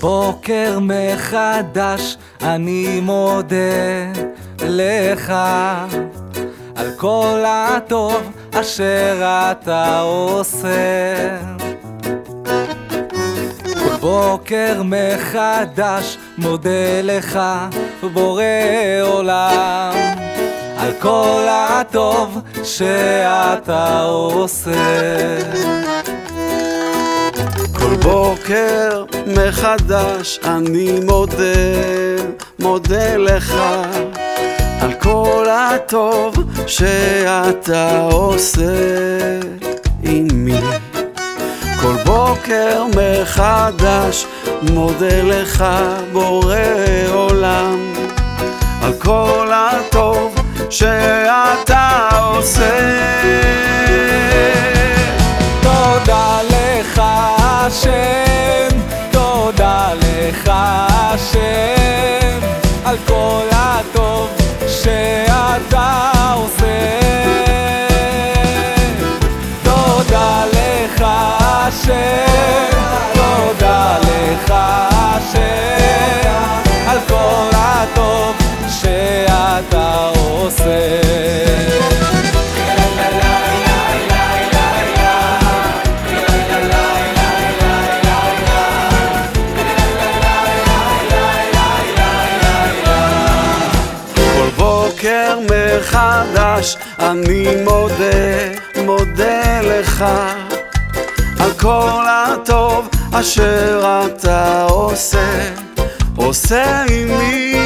בוקר מחדש אני מודה לך על כל הטוב אשר אתה עושה. בוקר מחדש מודה לך בורא עולם על כל הטוב שאתה עושה. כל בוקר מחדש אני מודה, מודה לך על כל הטוב שאתה עושה עימי. כל בוקר מחדש מודה לך בורא עולם על כל הטוב שאתה עושה hacer. בוקר מחדש אני מודה, מודה לך על כל הטוב אשר אתה עושה, עושה עימי.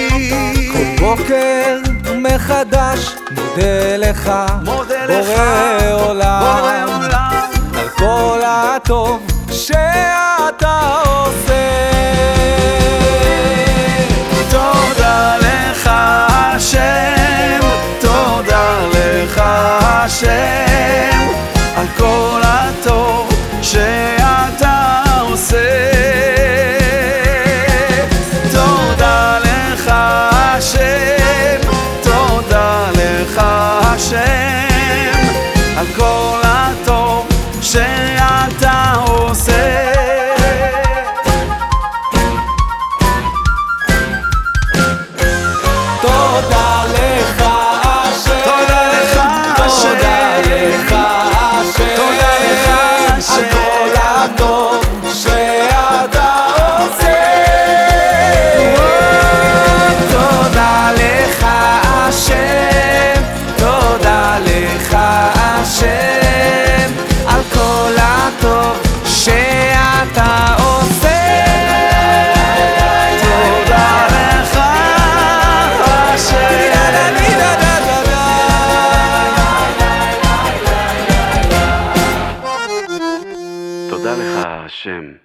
כל בוקר מחדש מודה לך, מודה לך, בורא עולם, בורא עולם. על כל הטוב שאתה Hashem.